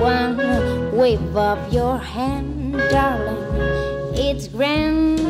One wave of your hand, darling. It's grand.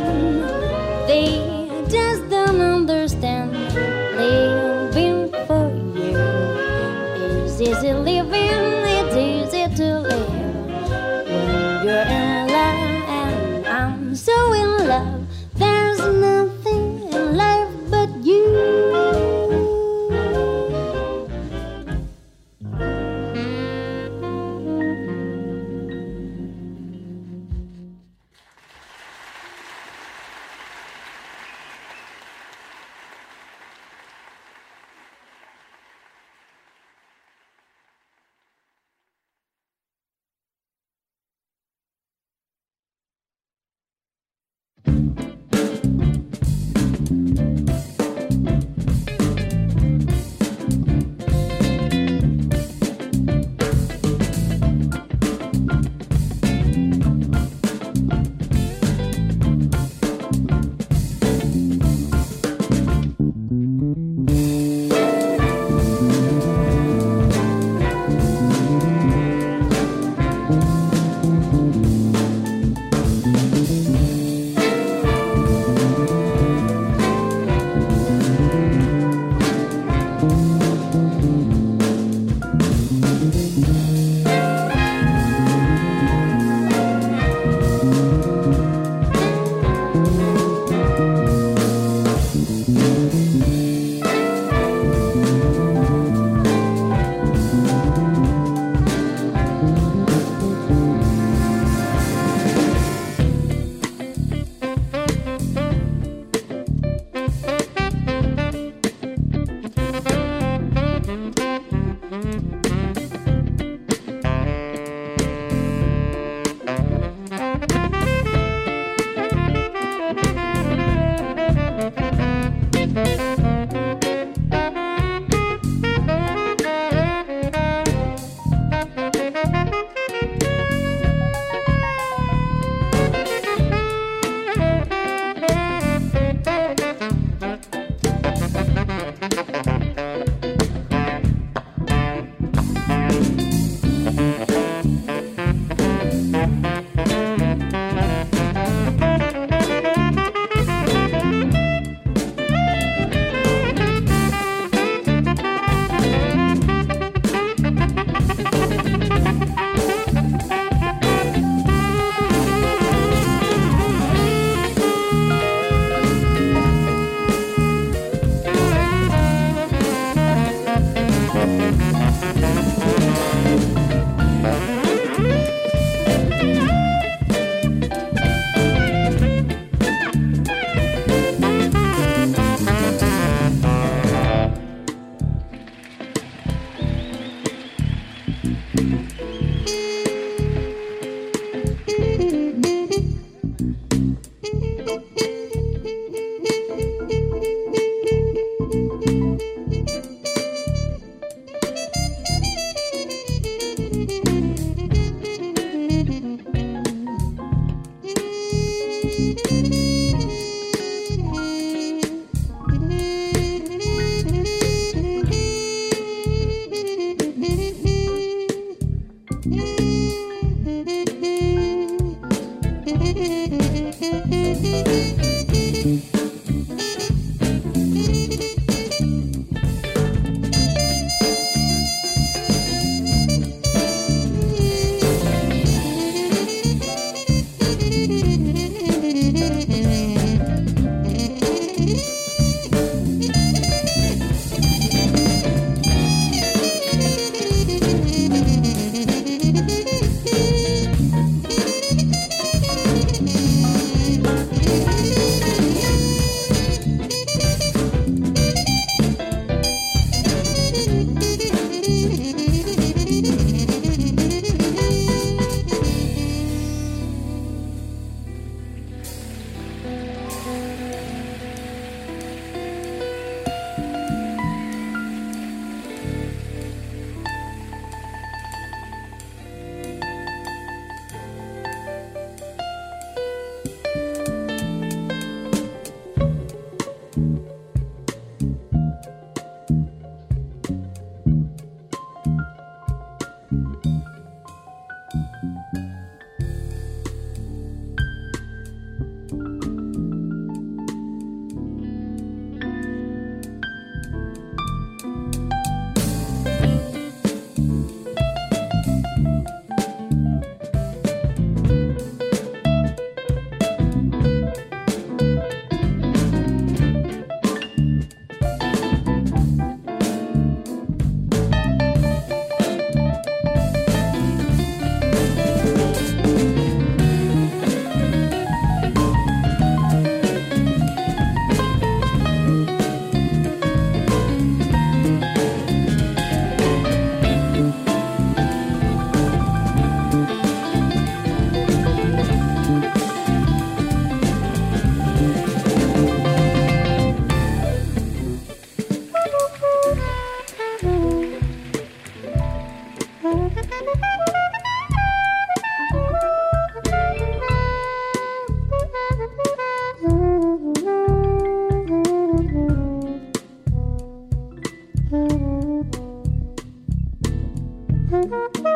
Great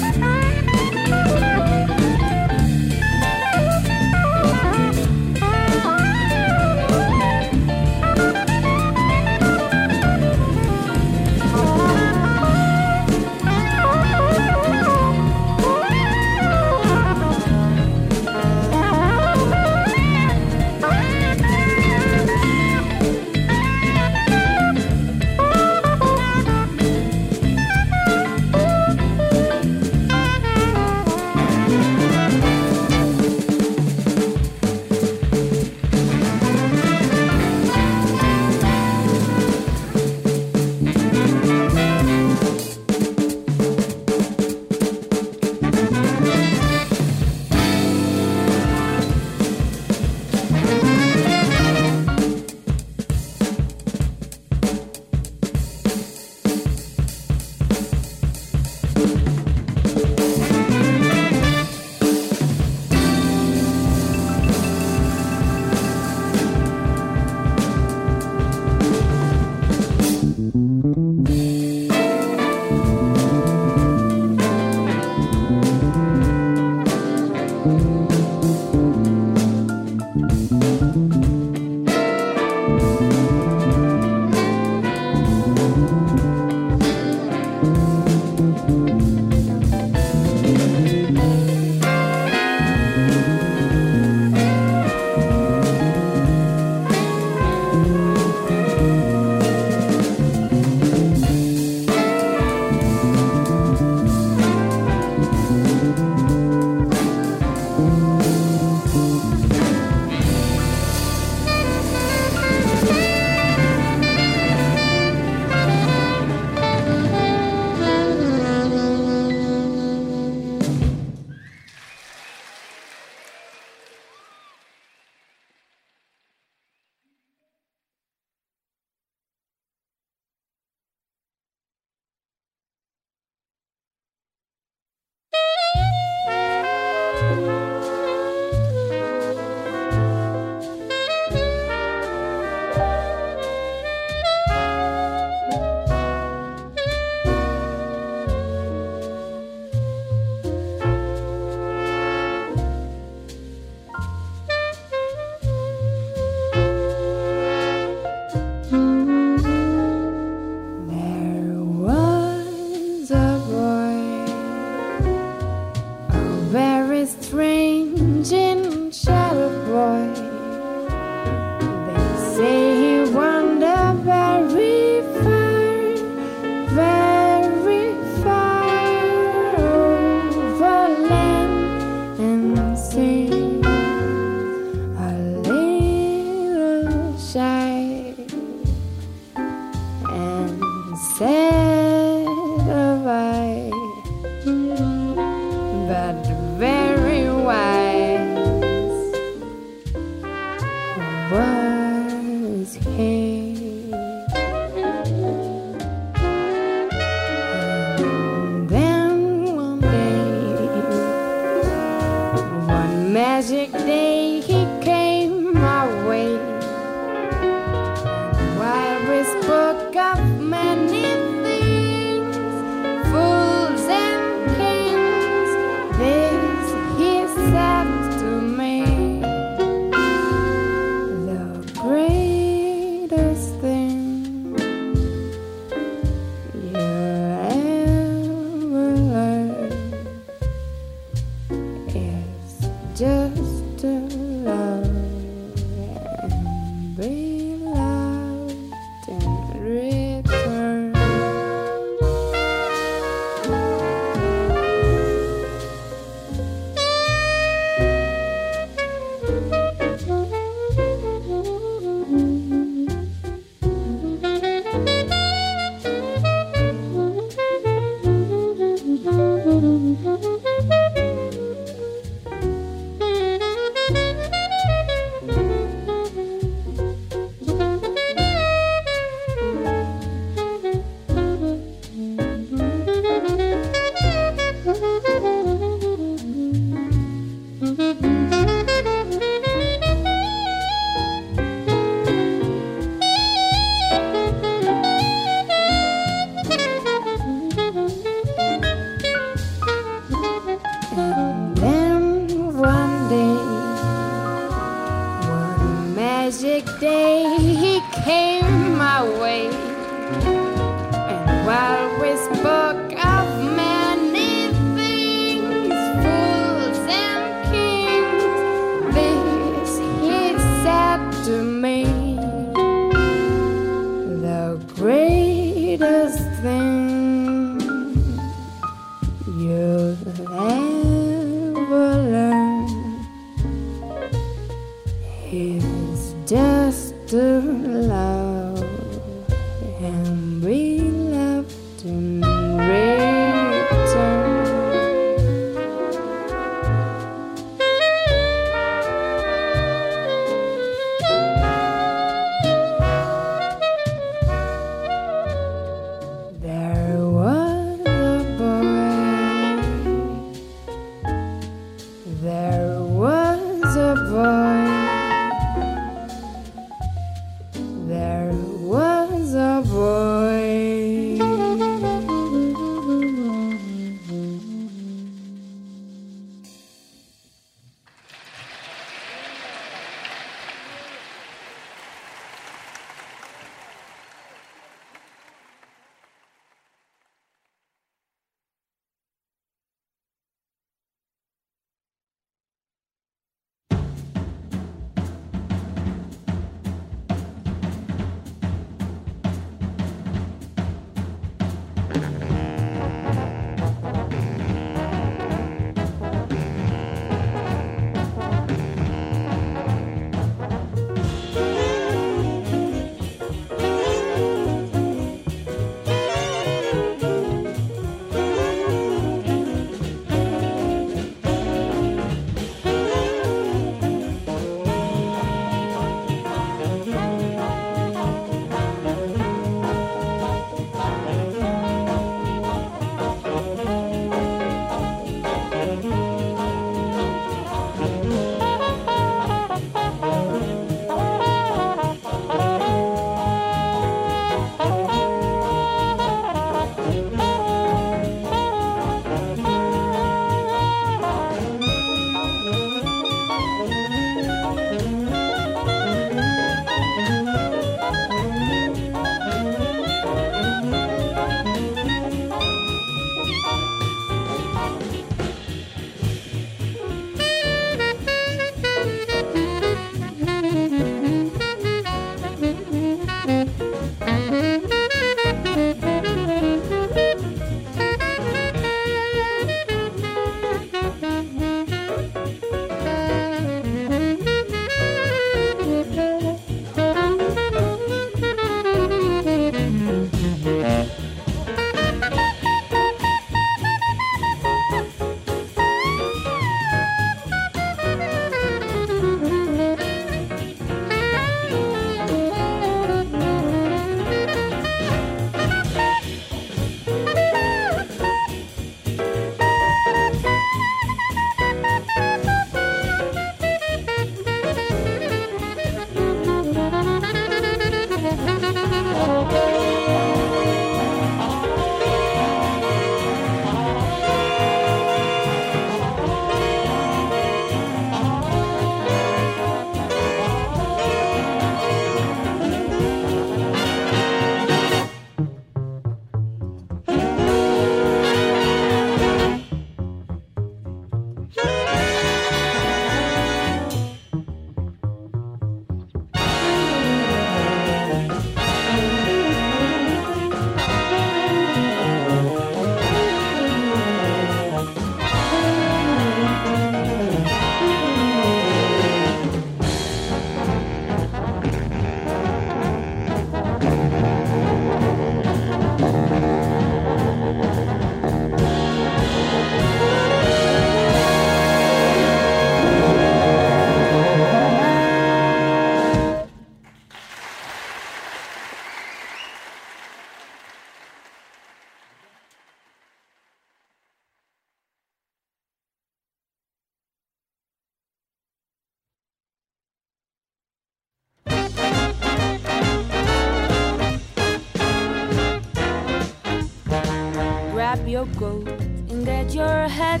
your coat and get your hat.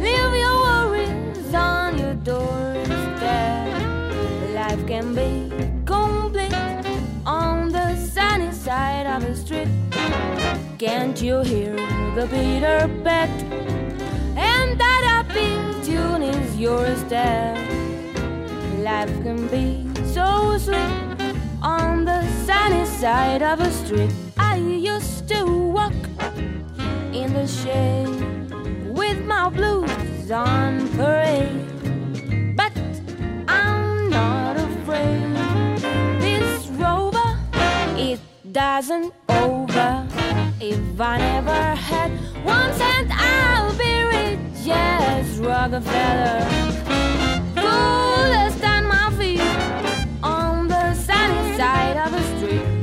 Leave your worries on your doorstep. Life can be complete on the sunny side of the street. Can't you hear the Peter Pet? And that happy tune is your step. Life can be so sweet on the sunny side of a street. I used to walk in the shade with my blues on parade. But I'm not afraid. This rover, it doesn't over. If I never had one cent, I'll be rich. Yes, Rockefeller. Coolest on my feet on the sunny side of the street.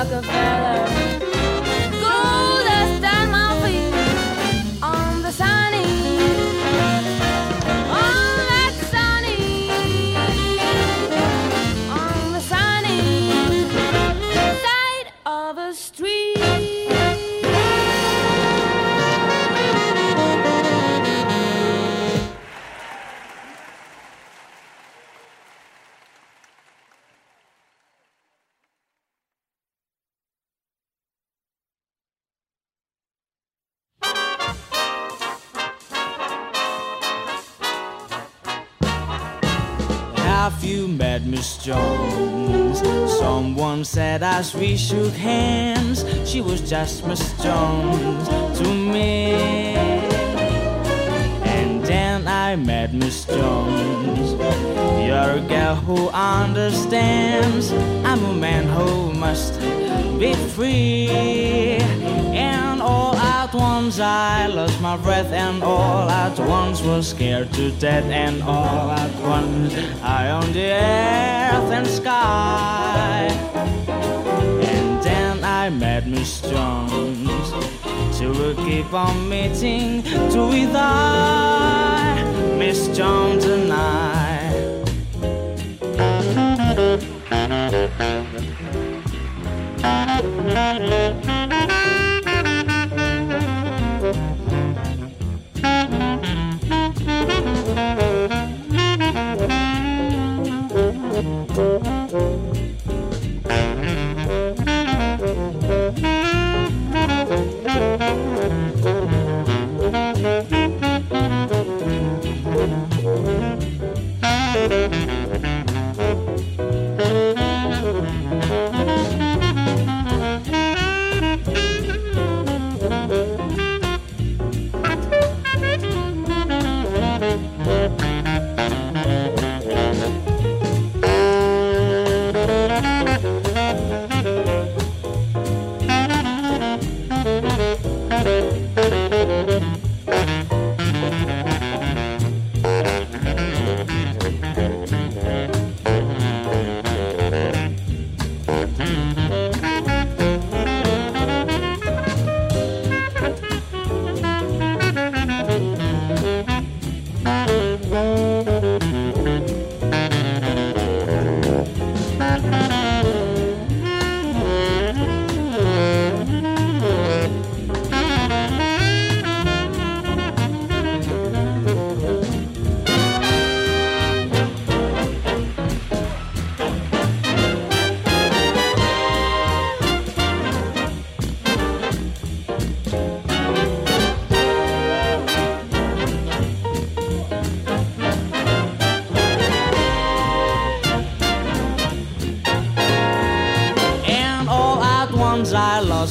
Rockefeller. As we shook hands, she was just Miss Jones to me. And then I met Miss Jones. You're a girl who understands. I'm a man who must be free. And all at once I lost my breath, and all at once was scared to death, and all at once I owned the earth and sky. Madness Jones. She will keep on meeting to with I, Miss Jones and I.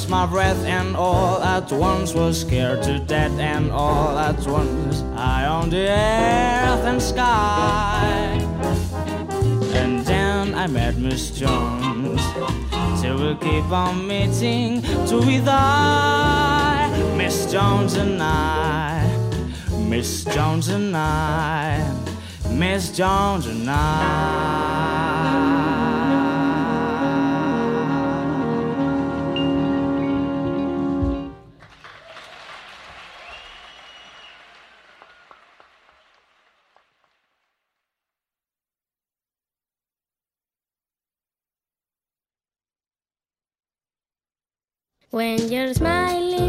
my breath and all at once was scared to death and all at once I on the earth and sky. And then I met Miss Jones. till we keep on meeting to we die. Miss Jones and I, Miss Jones and I, Miss Jones and I. When you're smiling.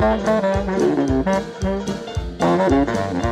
Thank you.